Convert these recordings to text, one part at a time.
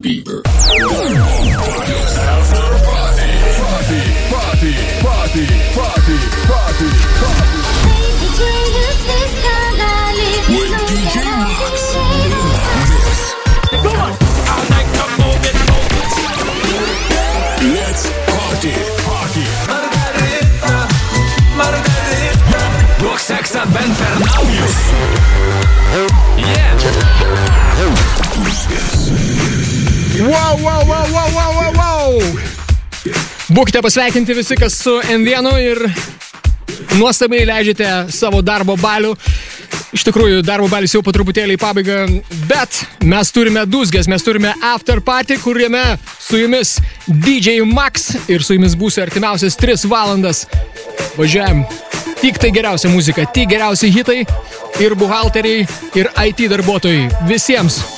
Bieber. Party, party, party, Wow, wow, wow, wow, wow, wow, wow. Būkite pasveikinti visi, kas su N1 ir nuostabiai leidžiate savo darbo balių. Iš tikrųjų, darbo balis jau po truputėlį į pabaigą, bet mes turime dusgės, mes turime after party, kuriame su jumis DJ Max ir su jumis būsiu artimiausias 3 valandas. Važiuojam. Tik tai geriausia muzika, tik geriausi hitai ir buhalteriai, ir IT darbuotojai. Visiems.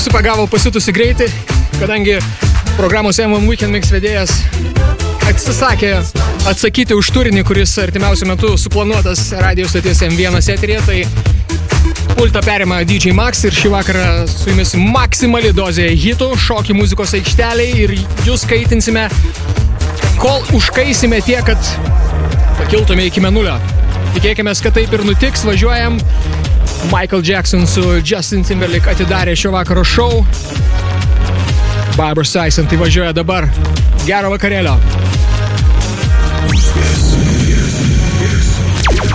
Darbo valis pasipagavo pasitusi greitai, kadangi programos M1 Weekend Mix vedėjas atsisakė atsakyti už turinį, kuris artimiausiu metu suplanuotas radio stoties M1 eterėje, tai pultą perima DJ Max ir šį vakarą su jumis maksimali dozė hitų, šokių muzikos aikšteliai ir jūs skaitinsime, kol užkaisime tiek, kad pakiltume iki menulio. Tikėkime, kad taip ir nutiks, važiuojam. Michael Jackson su Justin Timberlake atidarė šio vakaro šou. Barbara Streisand tai važiuoja dabar. Gero vakarėlio.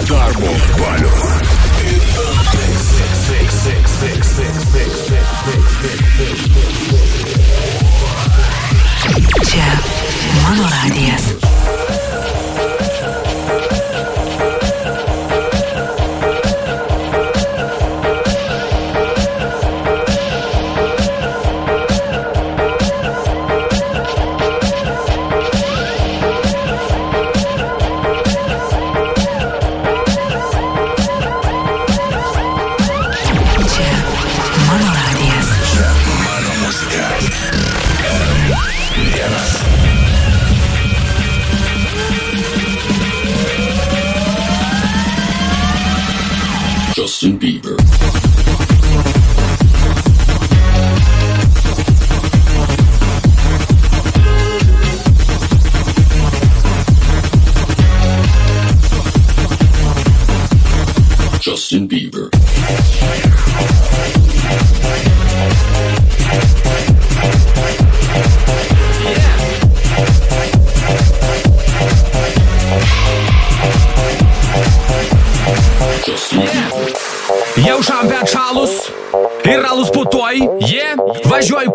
Darbo balių. Čia mano radijas.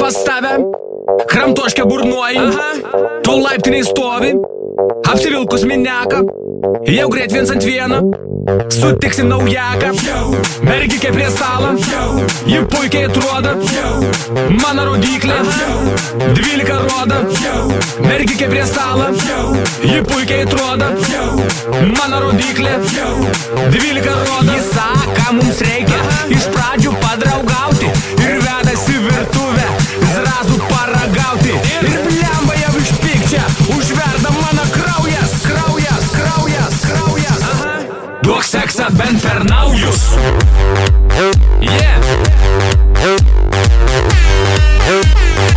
Pas tave, kramtoškę burnuoji, tu laiptiniai stovi, apsivilkus mineką, jau greit viens ant vieno, sutiksi naujaką, mergikė prie stalo, ji puikiai atrodo, mano rodiklė, dvylika rodo, mergikė prie stalo, ji puikiai atrodo, mano rodiklė, dvylika rodo, jis sako, mums reikia, iš pradžių padraugauti bent per naujus. Yeah.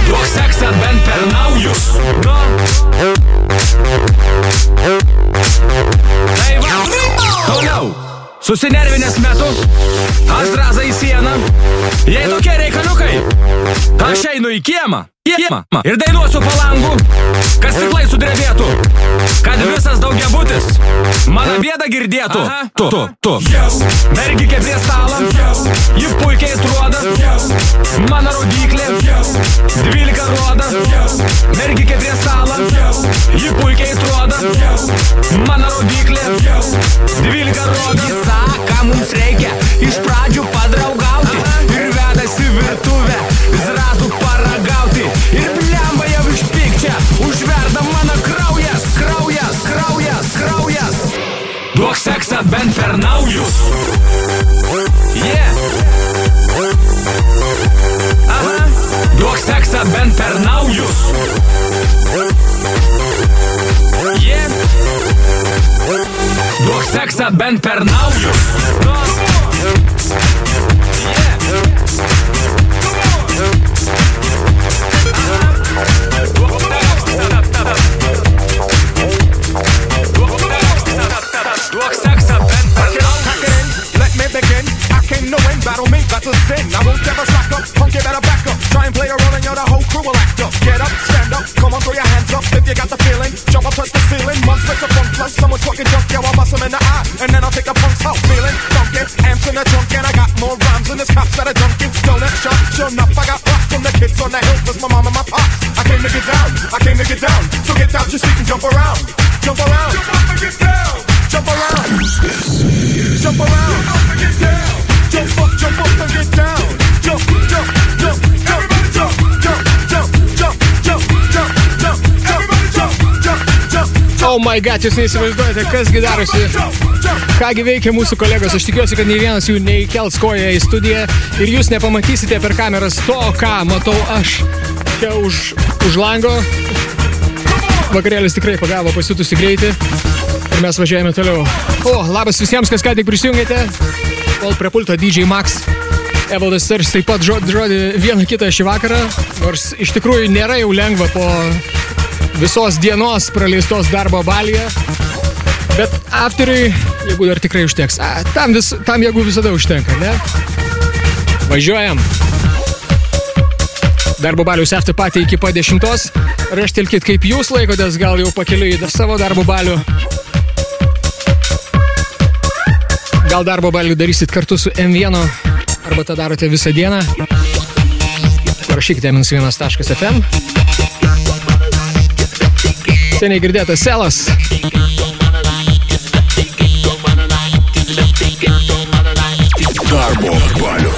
Duok seksą bent per naujus. Nu. Tai va. Toliau. Susinervinęs metu, aš drazą į sieną. Jei tokie reikaliukai, aš einu į kiemą. Kiemą. Ir dainuosiu palangų, kad stiklai sudrebėtų. Kad visas daugiabutis mano bėdą girdėtų. Tu, tu, tu. Mergikė prie stalo, ji puikiai atrodo. Mano rodiklė, 12 roda. Mergikė prie stalo, ji puikiai atrodo. Mano rodiklė, 12 roda. Jis sako, ką mums reikia iš pradžių padraugauti. Ir vedasi virtuvę, zrazų paragauti. Ir blemba jau iš pykčia, užverda mano kraujas, kraujas, kraujas, kraujas. Duok seksą bent per naujus. Yeah. Aha. Duok seksą bent per naujus. Yeah. Duok seksą bent per naujus. Yeah. My god, jūs neįsivaizduojate, kasgi darosi. Kągi veikia mūsų kolegos, aš tikiuosi, kad nei vienas jų neįkels koją į studiją ir jūs nepamatysite per kameras to, ką matau aš čia už, už lango. Vakarėlis tikrai pagavo pasitusi greitį ir mes važiuojame toliau. O, labas visiems, kas ką tik prisijungėte. Kol prie pulto DJ Max. Evaldas Sars taip pat žodį, žodį vieną kitą šį vakarą, nors iš tikrųjų nėra jau lengva po visos dienos praleistos darbo balyje. Bet afteriui jėgų dar tikrai užteks. A, tam, vis, tam jėgų visada užtenka, ne? Važiuojam. Darbo balius after patį iki pat dešimtos. Raštelkit, kaip jūs laikotės, gal jau pakeliui į savo darbo balių. Gal darbo balių darysit kartu su M1 arba tą darote visą dieną. Parašykite m1.fm. Seniai girdėtas selas. Darbo balių.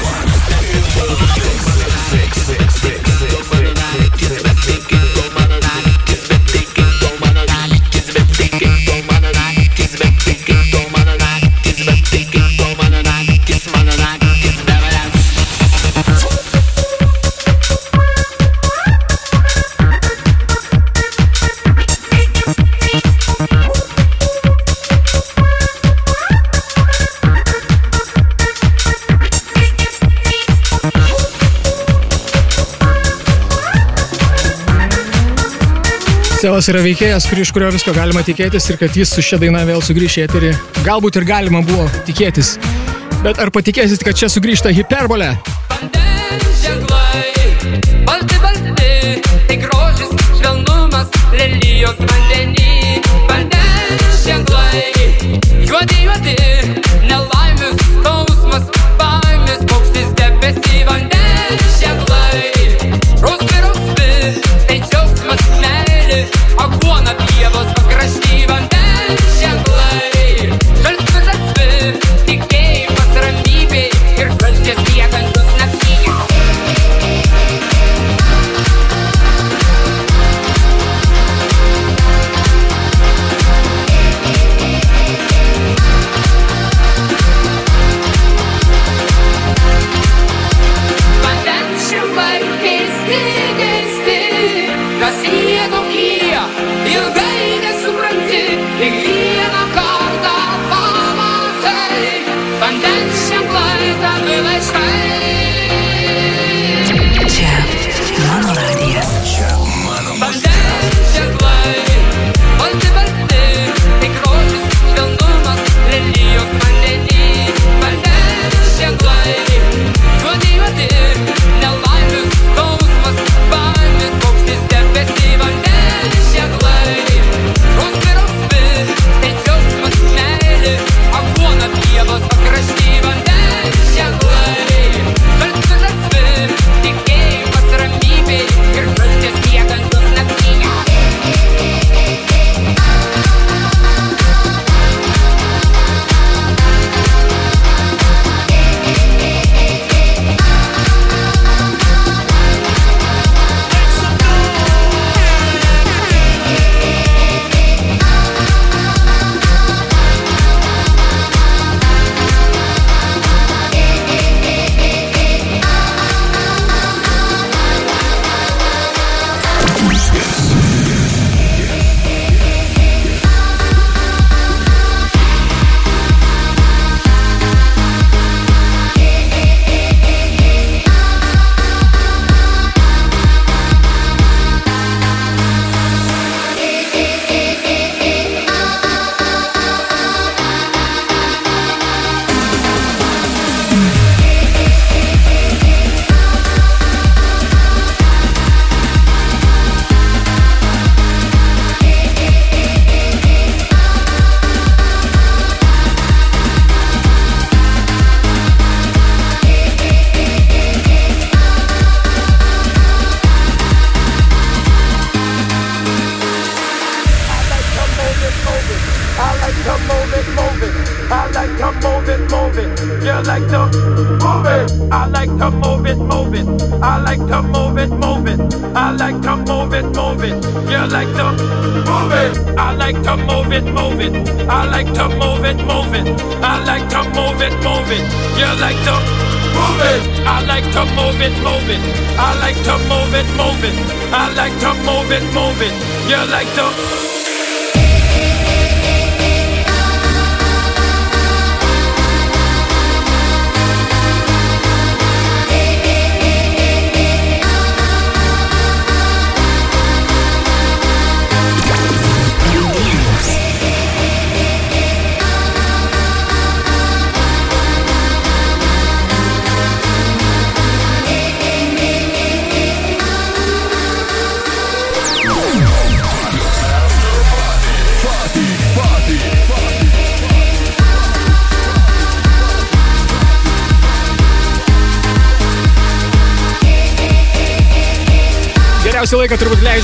Selas yra veikėjas, kur, iš kurio visko galima tikėtis ir kad jis su šia daina vėl sugrįš į eterį. Galbūt ir galima buvo tikėtis. Bet ar patikėsit, kad čia sugrįžta hiperbolė? Balti balti, tai grožis, švelnumas, lelijos vandenį. Vandens ženklai, juodi juodi, nelaimius it,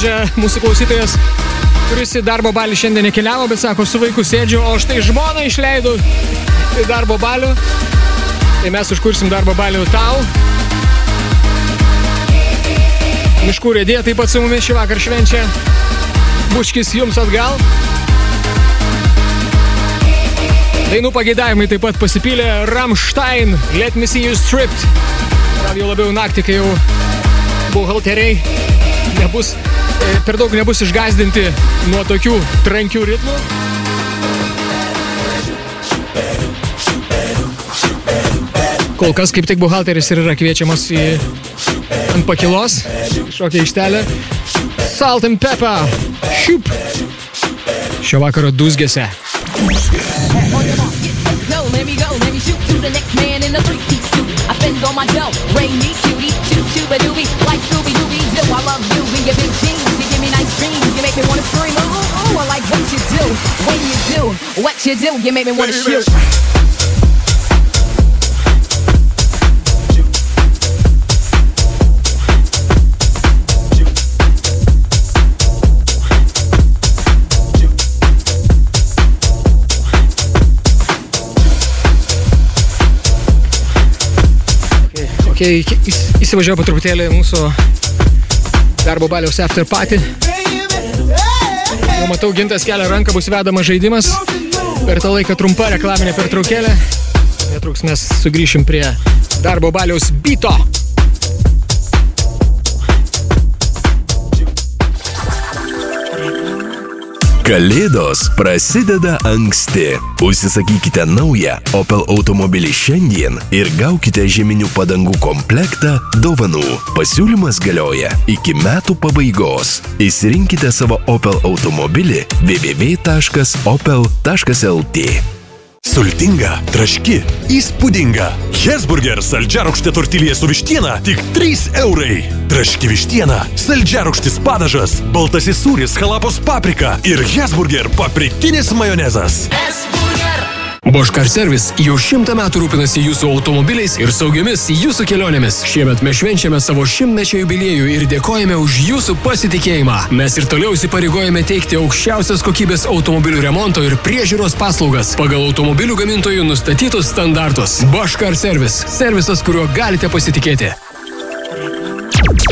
leidžia mūsų klausytojas, kuris į darbo balį šiandien nekeliavo, bet sako, su vaiku sėdžiu, o štai žmoną išleidau į darbo balių. Tai mes užkursim darbo balių tau. Miškų rėdė taip pat su mumis šį vakar švenčia. Buškis jums atgal. Dainų pageidavimai taip pat pasipylė Ramstein, Let Me See You Stripped. Gal jau labiau naktį, kai jau buhalteriai nebus, per daug nebus išgazdinti nuo tokių trankių ritmų. Kol kas kaip tik buhalteris ir yra kviečiamas į ant pakilos, kažkokią ištelę. Salt and pepper, šiup. Šio vakaro dusgėse. Go, let me go, let me shoot to the next man in a three-piece suit. I spend all my dough, rain me, cutie, doobie, like Scooby Dooby Doo. I love you in your big jeans, me nice dreams, you make me wanna scream. Ooh, ooh, ooh, I like what you do, when you do, what you do, you make me wanna shoot. Okay, įs- įsivažiuoju po truputėlį mūsų darbo baliaus after party. Jau matau, gintas kelia ranką, bus vedamas žaidimas. Per tą laiką trumpa reklaminė pertraukėlė. Netruks mes sugrįšim prie darbo baliaus byto. Kalėdos prasideda anksti. Užsisakykite naują Opel automobilį šiandien ir gaukite žieminių padangų komplektą dovanų. Pasiūlymas galioja iki metų pabaigos. Įsirinkite savo Opel automobilį www.opel.lt. Sultinga, traški, įspūdinga. Hesburger saldžiarūkštė tortilė su vištiena tik 3 eurai. Traški vištiena, saldžiarūkštis padažas, baltasis sūris, halapos paprika ir Hesburger papriktinis majonezas. Boškar Servis jau šimtą metų rūpinasi jūsų automobiliais ir saugiomis jūsų kelionėmis. Šiemet mes švenčiame savo šimtmečio jubiliejų ir dėkojame už jūsų pasitikėjimą. Mes ir toliau įsipareigojame teikti aukščiausios kokybės automobilių remonto ir priežiūros paslaugas pagal automobilių gamintojų nustatytus standartus. Boškar Servis - servisas, kuriuo galite pasitikėti.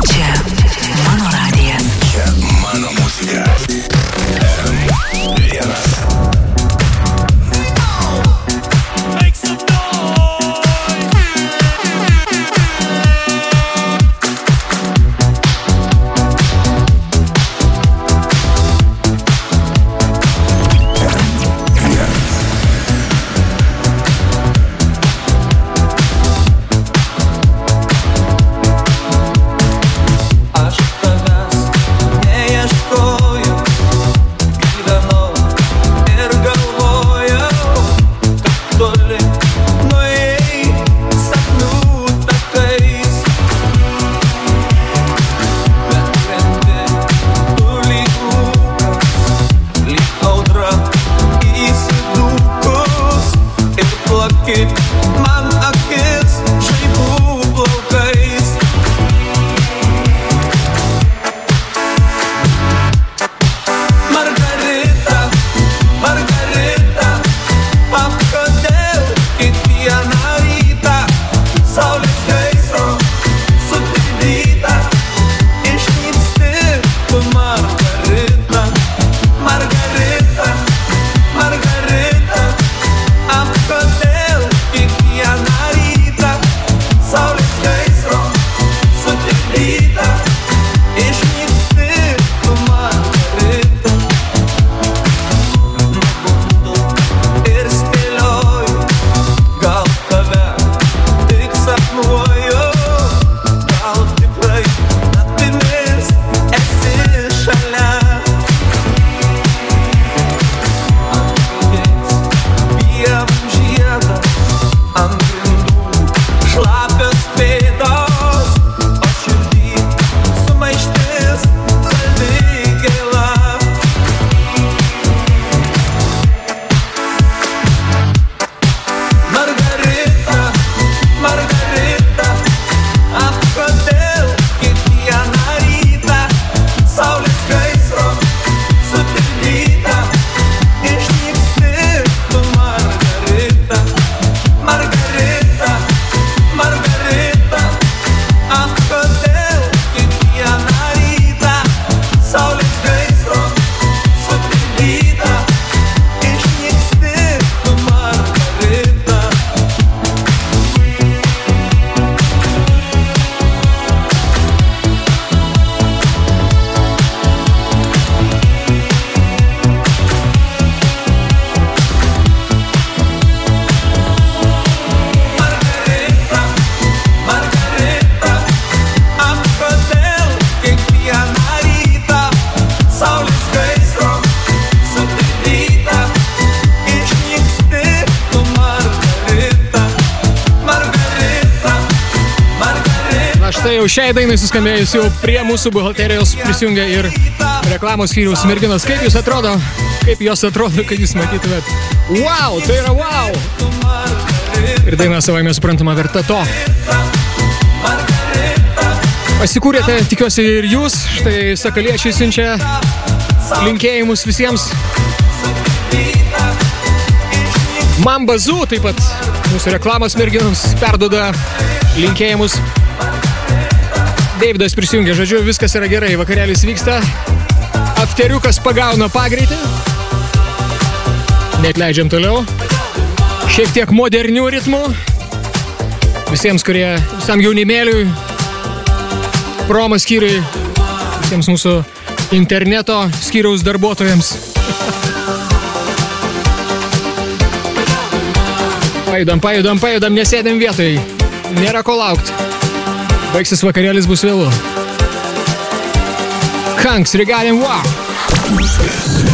Čia šiai dainai suskambėjus jau prie mūsų buhalterijos prisijungia ir reklamos skyriaus merginos. Kaip jūs atrodo, kaip jos atrodo, kad jūs matytumėt. Wow, tai yra wow. Ir daina savai mes suprantama verta to. Pasikūrėte, tikiuosi ir jūs. Štai sakaliečiai siunčia linkėjimus visiems. Mambazu taip pat mūsų reklamos merginoms perdoda linkėjimus. Davidas prisijungia, žodžiu, viskas yra gerai, vakarėlis vyksta. Afteriukas pagauna pagreitį. Net leidžiam toliau. Šiek tiek modernių ritmų. Visiems, kurie, visam jaunimėliui, promo skyriui, visiems mūsų interneto skyriaus darbuotojams. Pajudam, pajudam, pajudam, nesėdėm vietoj. Nėra ko laukti. Baigsis vakarėlis bus vėlu. Hanks, regalim wow.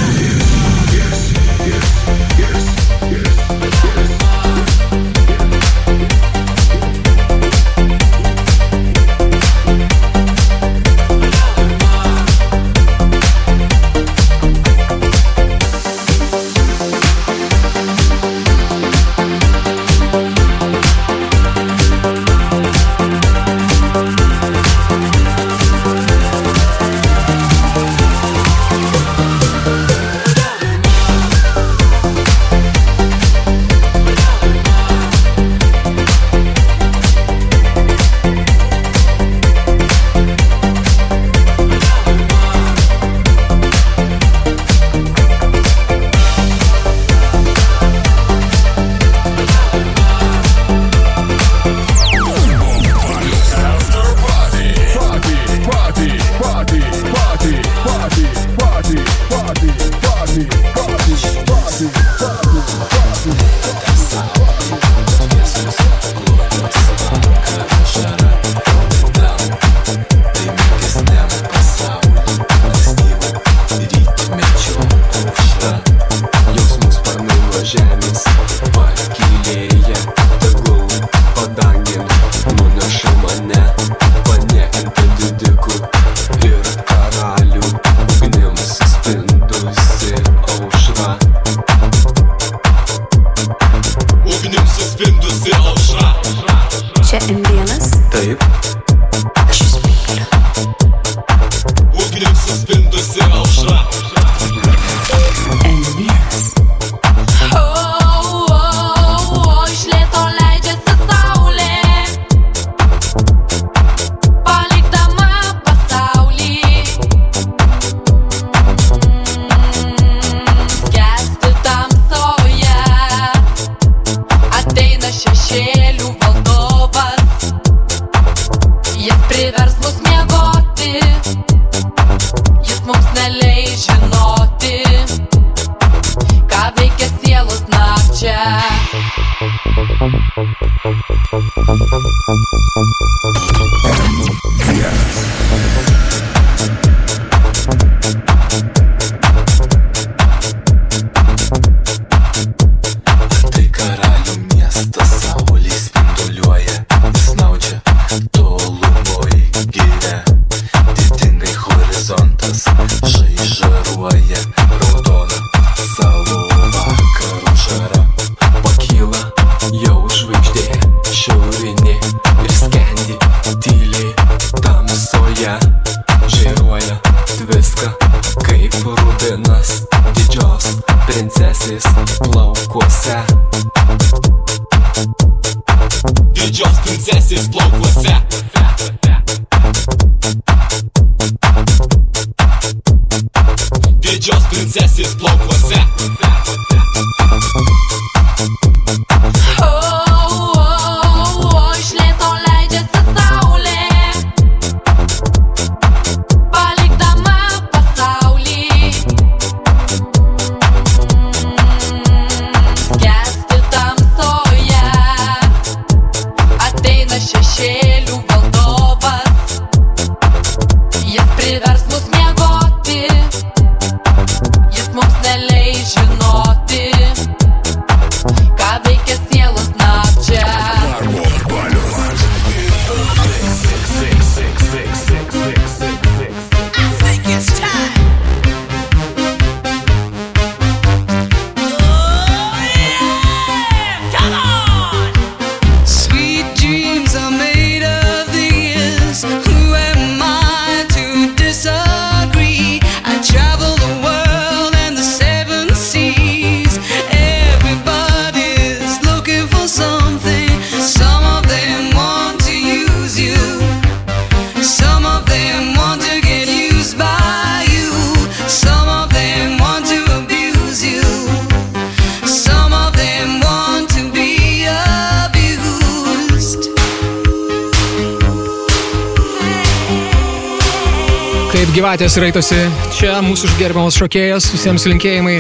Gyvatės raitosi čia, mūsų gerbiamas šokėjas, visiems linkėjimai.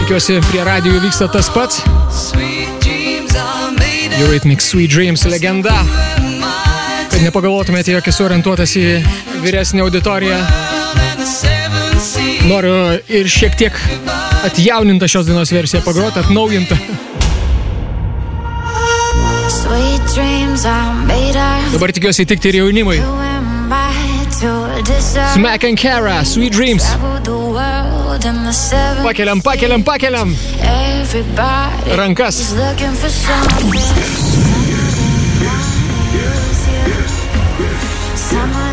Tikiuosi, prie radijų vyksta tas pats. Eurythmics Sweet Dreams legenda. Kad nepagalvotumėte, jog esu orientuotas į vyresnį auditoriją. Noriu ir šiek tiek atjaunintą šios dainos versiją pagroti, atnaujintą. Dabar tikiuosi įtikti ir jaunimui. Smack Smack and Kara, Sweet Dreams. Pakeliam, pakeliam, pakeliam. Everybody Rankas. is looking for something. Some of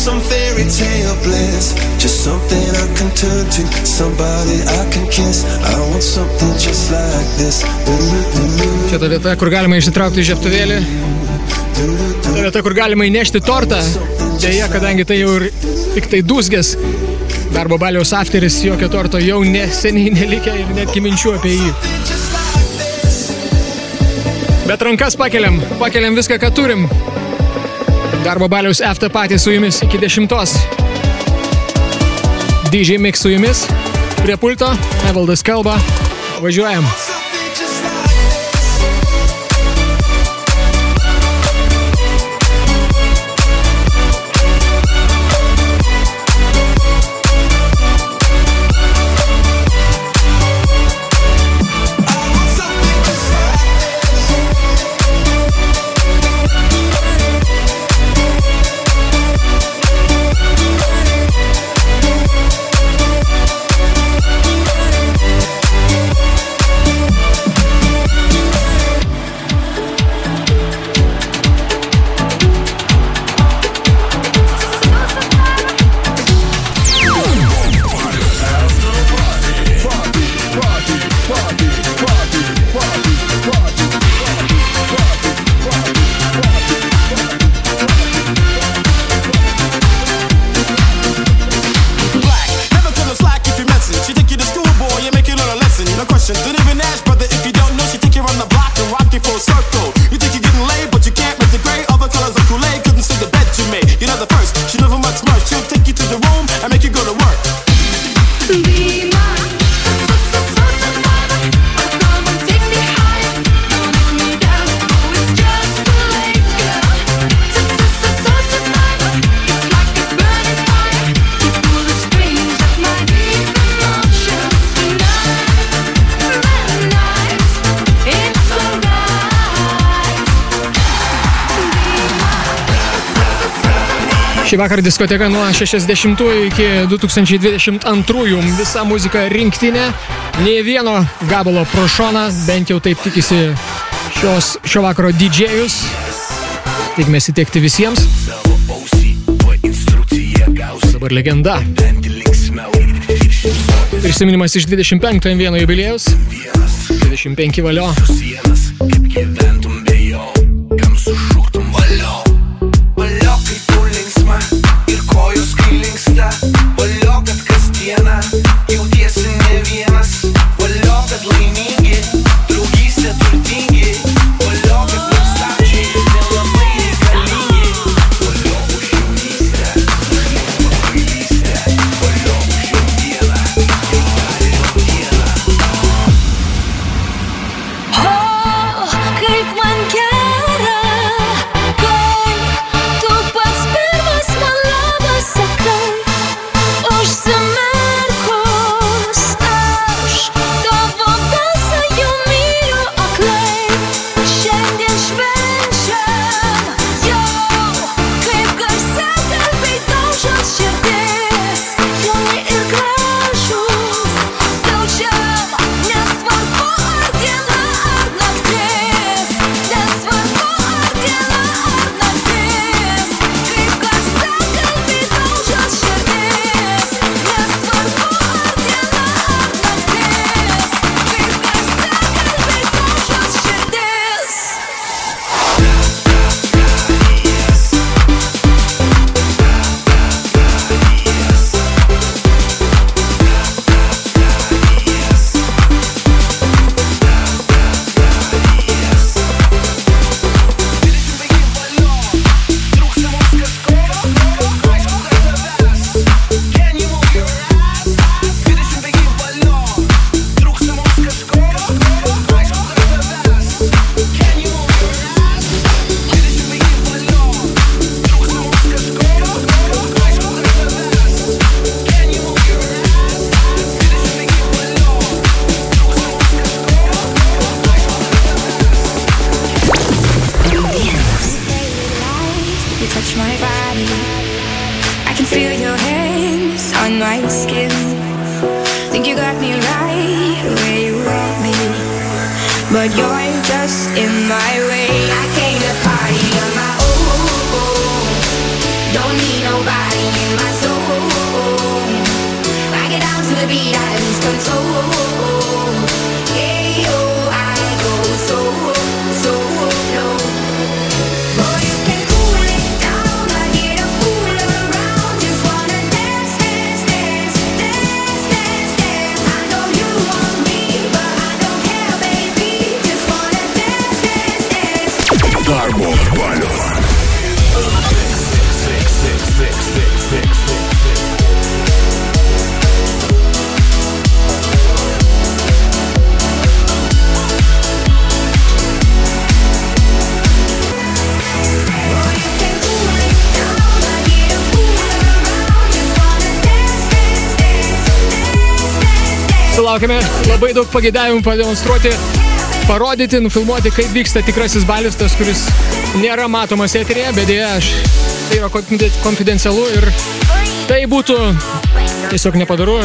some fairy tale bliss. Just something I can turn to, somebody I can kiss. I want something just like this. Čia ta vieta, kur galima išsitraukti žiaptuvėlį. Ta vieta, kur galima įnešti tortą. Deja, kadangi tai jau ir tik tai dūsgės. Darbo baliaus afteris, jokio torto jau neseniai nelikę ir netgi minčių apie jį. Bet rankas pakeliam, pakeliam viską, ką turim. Darbo baliaus after patys su jumis iki dešimtos. DJ Mix su jumis. Prie pulto, Evaldas kalba. Važiuojam. Šį vakarą diskoteka nuo 60 iki 2022. Visa muzika rinktinė. Nei vieno gabalo pro šoną, bent jau taip tikisi šios, šio vakaro didžėjus. Tikimės įtiekti visiems. Dabar legenda. Prisiminimas iš 25 vieno jubiliejus. 25 valio. Valio, daug pagėdavimų pademonstruoti, parodyti, nufilmuoti, kaip vyksta tikrasis balius, tas, kuris nėra matomas eterėje, bet dėja, aš tai yra konfide- konfidencialu ir tai būtų tiesiog nepadaru.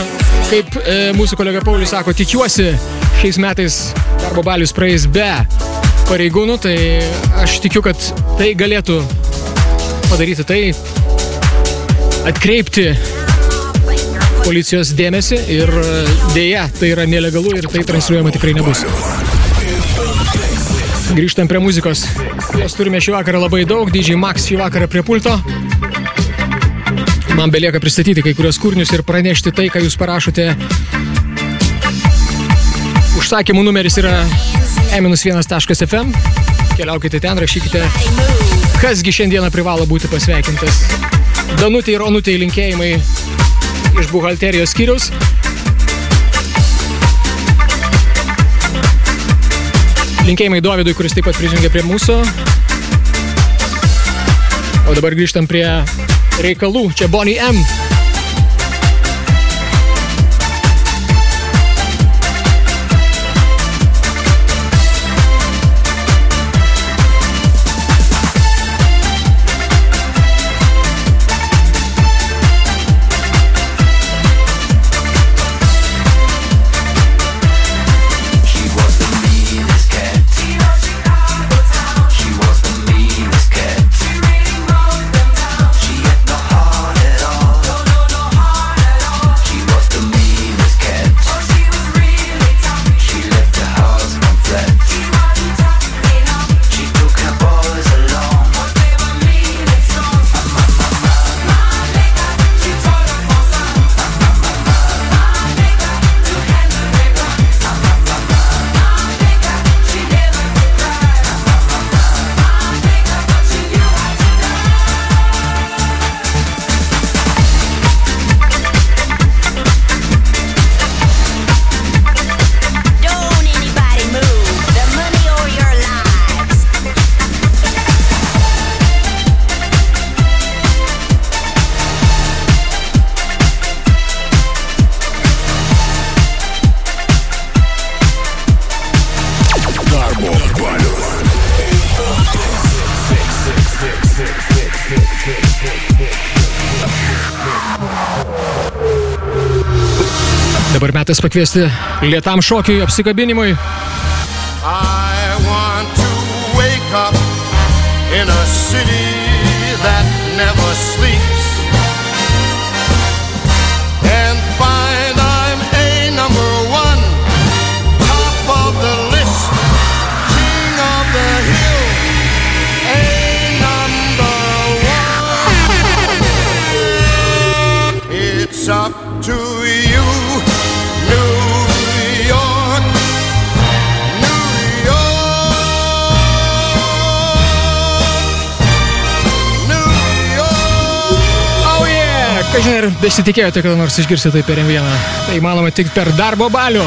Kaip e, mūsų kolega Paulius sako, tikiuosi šiais metais darbo balius praeis be pareigūnų, tai aš tikiu, kad tai galėtų padaryti tai, atkreipti policijos dėmesį ir e, dėja, tai yra nelegalu ir tai transliuojama tikrai nebus. Grįžtam prie muzikos. Jos turime šį vakarą labai daug. DJ Max šį vakarą prie pulto. Man belieka pristatyti kai kurios kūrinius ir pranešti tai, ką jūs parašote. Užsakymų numeris yra e-1.fm. Keliaukite ten, rašykite, kasgi šiandieną privalo būti pasveikintas. Danutė ir Onutė linkėjimai iš buhalterijos skyriaus. Linkėjimai Dovydui, kuris taip pat prisijungė prie mūsų. O dabar grįžtam prie reikalų. Čia Bonnie M. metas pakviesti lietam šokiui, apsikabinimui. In a city that never sleeps Kažin ar besitikėjote, kada nors išgirsite tai per M1. Tai įmanoma tik per darbo balių.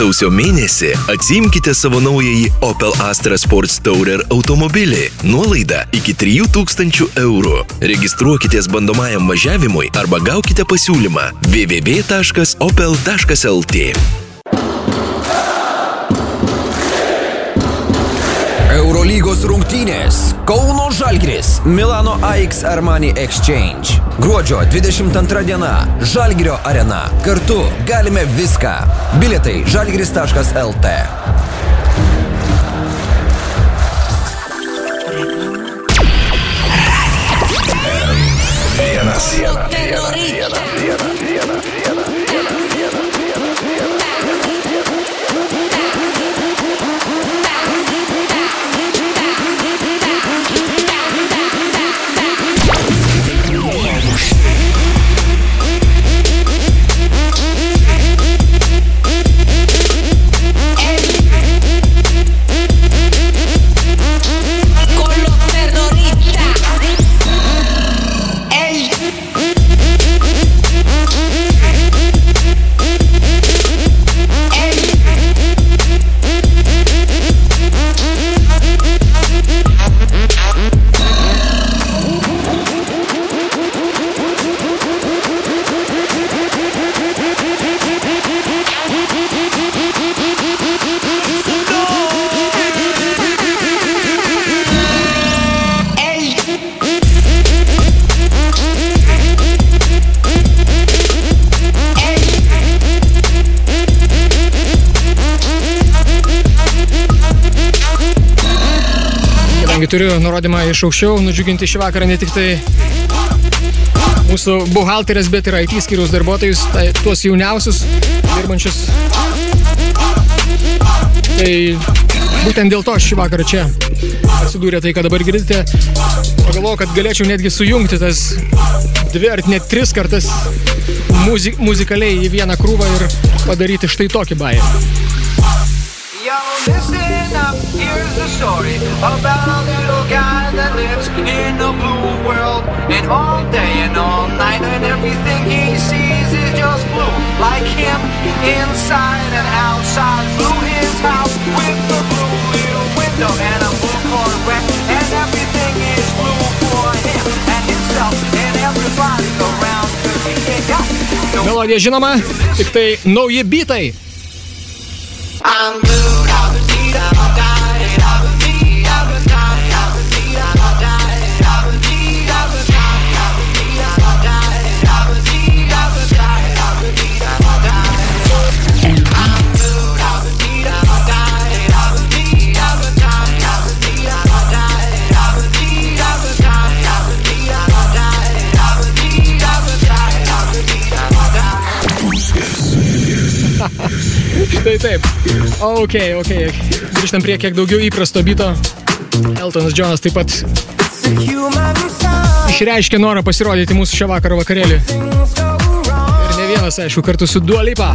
Sausio mėnesį atsimkite savo naująjį Opel Astra Sports Tourer automobilį. Nuolaida iki 3000 eurų. Registruokitės bandomajam važiavimui arba gaukite pasiūlymą www.opel.lt. Eurolygos rungtynės. Kauno Žalgiris, Milano AX Armani Exchange. Gruodžio 22 diena. Žalgirio arena. Kartu galime viską. Bilietai žalgris.lt. turiu nurodymą iš aukščiau, nudžiuginti šį vakarą ne tik tai mūsų buhalterės, bet ir IT skyriaus darbuotojus, tai tuos jauniausius, dirbančius. Tai būtent dėl to šį vakarą čia atsidūrė tai, ką dabar girdite. Pagalvojau, kad galėčiau netgi sujungti tas dvi ar net tris kartas muzi muzikaliai į vieną krūvą ir padaryti štai tokį bają. Yo, listen up, here's the story about a little guy that lives in a blue world. And all day and all night, and everything he sees is just blue. Like him, inside and outside. Blue his house with a blue little window and a blue Corvette. And everything is blue for him and himself and everybody around. Cause he ain't got no Melodija žinoma, tik tai nauji bitai. I'm blue, Štai taip. Ok, ok. Grįžtam prie kiek daugiau įprasto bito. Eltonas Džonas taip pat išreiškė norą pasirodyti mūsų šio vakaro vakarėlį. Ir ne vienas, aišku, kartu su Dualipa.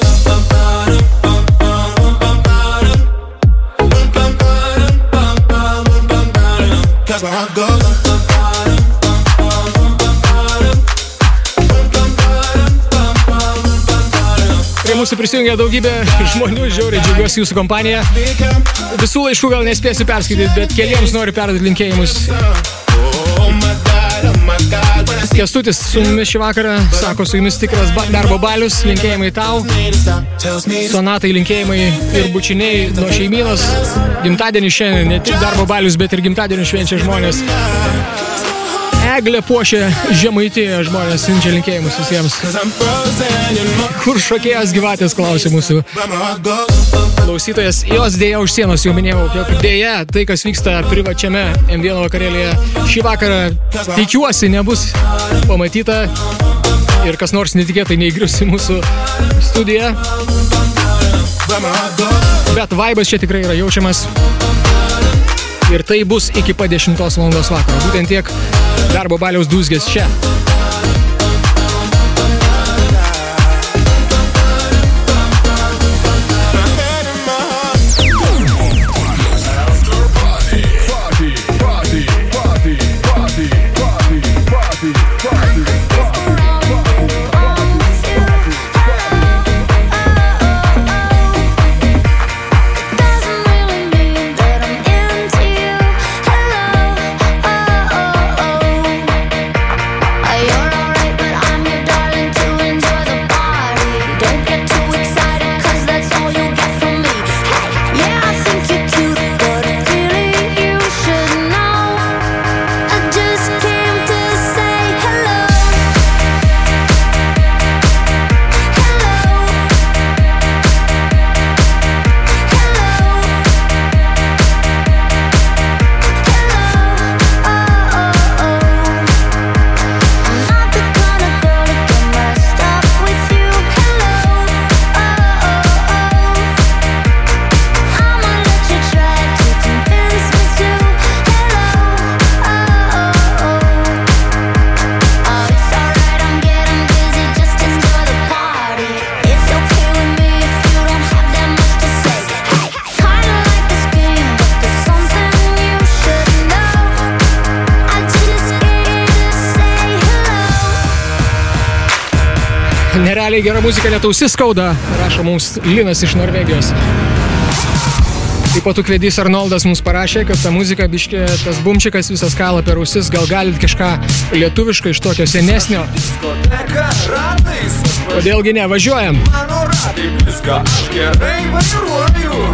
Prisijungia daugybė žmonių, žiauriai džiaugiuosi jūsų kompanija. Visų laiškų gal nespėsiu perskaityti, bet keliems noriu perduoti linkėjimus. Kestutis su mumis šį vakarą, sako su jumis tikras ba- darbo balius, linkėjimai tau. Sonatai linkėjimai ir bučiniai nuo šeimynos. Gimtadienį šiandien ne tik darbo balius, bet ir gimtadienį švenčia žmonės. Eglė puošia žemaitėje žmonės, siunčia linkėjimus visiems. Kur šokėjas gyvatės klausė mūsų klausytojas. Jos dėja už sienos jau minėjau, jog dėja tai, kas vyksta privačiame M1 vakarėlėje šį vakarą, tikiuosi, nebus pamatyta ir kas nors netikėtai neįgrius į mūsų studiją. Bet vaibas čia tikrai yra jaučiamas. Ir tai bus iki pat 10 val. vakaro. Būtent tiek darbo baliaus dūzgės čia. Nerealiai gera muzika net ausis skauda, rašo mums Linas iš Norvegijos. Taip pat ukvedys Arnoldas mums parašė, kad ta muzika biškė, tas bumčikas visas kala per ausis, gal galit kažką lietuviškai iš tokio senesnio. Kodėlgi ne, važiuojam. Mano ratai viską aš gerai vairuoju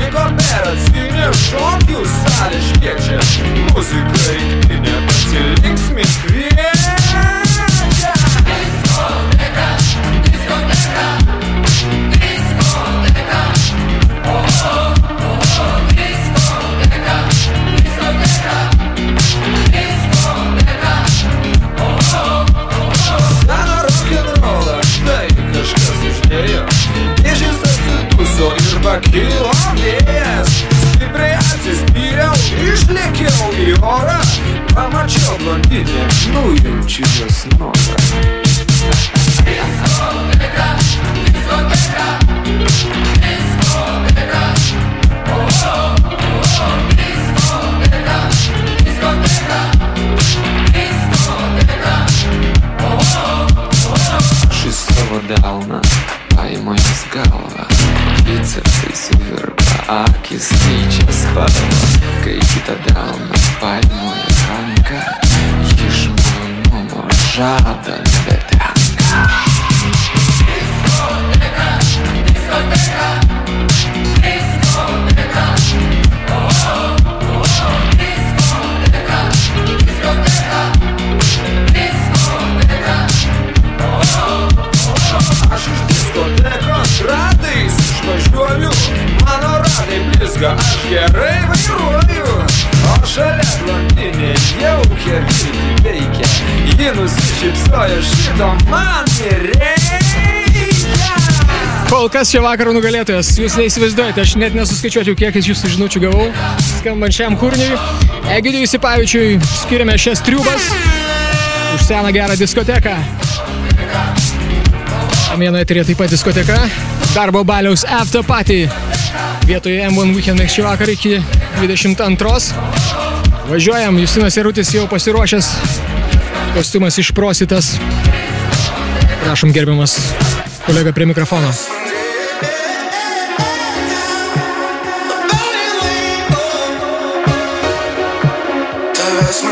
Liko operacinė šokių salė šviečia Muzika rytinė pasilinksmink kviečia uždėjo Dėžės atsiduso ir pakilo vėjas Stipriai atsispyriau, išlėkiau į orą. Pamačiau blondinę, nujaučiu jos norą. Diskoteka, diskoteka, diskoteka. Oh, oh, oh, diskoteka, diskoteka, diskoteka. Oh, oh, oh į savo delną paimu jos galvą Bicepsai suvirpa, akis keičia spalvą Kai kitą delną paimu į ranką Ji iš malonumo žada nebetenka Diskoteka, diskoteka, diskoteka blizga, aš gerai vairuoju O šalia blondinė jaukia viltį veikia Ji nusišypsoja šito man reikia Kol kas šio vakaro nugalėtojas, jūs neįsivaizduojate, aš net nesuskaičiuočiau, kiek iš jūsų žinučių gavau skambant šiam kūriniui. Egidijui Sipavičiui skiriame šias triubas už seną gerą diskoteką. Vieno eterė taip pat diskoteka. Darbo baliaus after party. Vietoje M1 Weekend šį vakarą iki 22. Važiuojam, Justinas Erutis jau pasiruošęs. Kostiumas išprositas. Prašom gerbiamas kolega prie mikrofono. Tavęs man Party,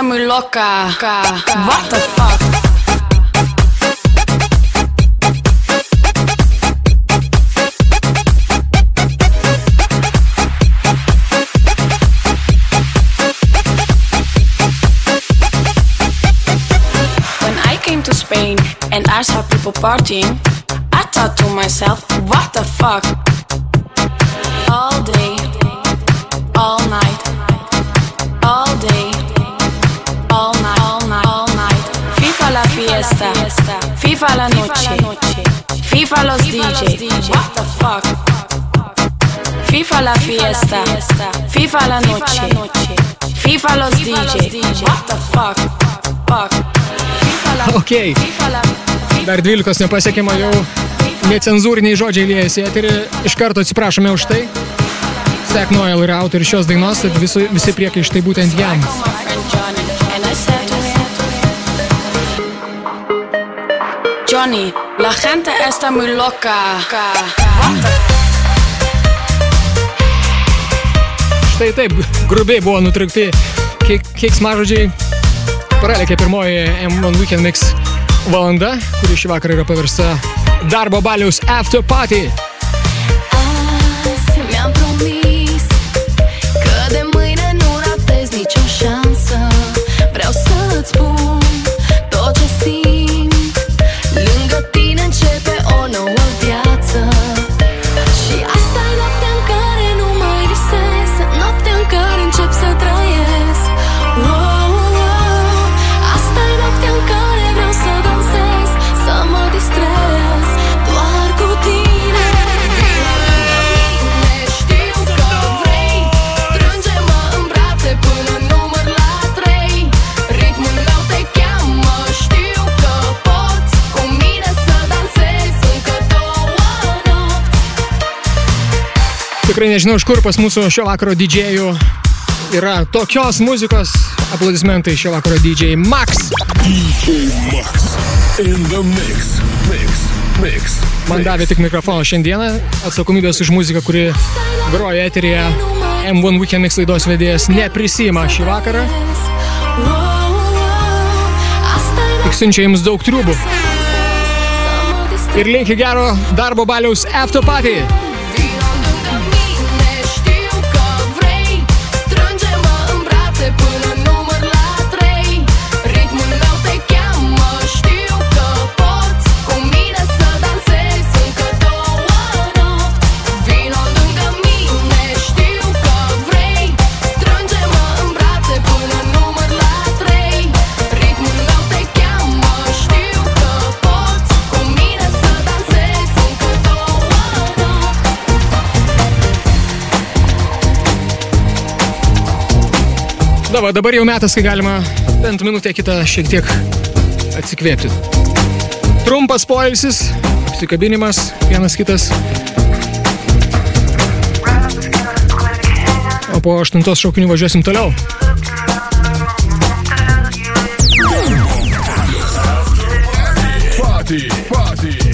está muy loca. What the fuck? When I came to Spain and I saw people partying, I thought to myself, what the fuck? FIFA los DJ. What the fuck? FIFA la fiesta, FIFA la noche, FIFA los DJ. What the fuck? Fuck. Ok. Dar 12 nepasiekimo jau necenzūriniai žodžiai liejasi eterį. Iš karto atsiprašome už tai. Stack Noel yra autorius šios dainos, tad visi, visi priekaištai būtent jam. Johnny, la gente está muy loca. Štai taip, grubiai buvo nutraukti kiek, keiksmažodžiai. Pralėkė pirmoji M1 Weekend Mix valanda, kuri šį vakarą yra pavirsta darbo baliaus after party. Tikrai nežinau, iš kur pas mūsų šio vakaro didžėjų yra tokios muzikos. Aplaudismentai šio vakaro DJ Max. DJ Max in the mix. Mix. Mix. Man davė tik mikrofoną šiandieną. Atsakomybės už muziką, kuri groja eterėje M1 Weekend Mix laidos vedėjas neprisima šį vakarą. Tik siunčia jums daug triubų. Ir linki gero darbo baliaus after party. Dabar, dabar jau metas, kai galima bent minutę kitą šiek tiek atsikvėpti. Trumpas poilsis, apsikabinimas, vienas kitas. O po aštuntos šaukinių važiuosim toliau. Party. Party.